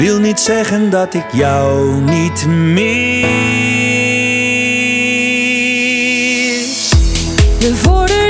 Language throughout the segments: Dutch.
wil niet zeggen dat ik jou niet mis. De voordeur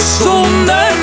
zonder mij.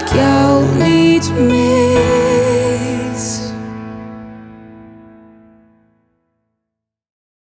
Ik jou niet mis.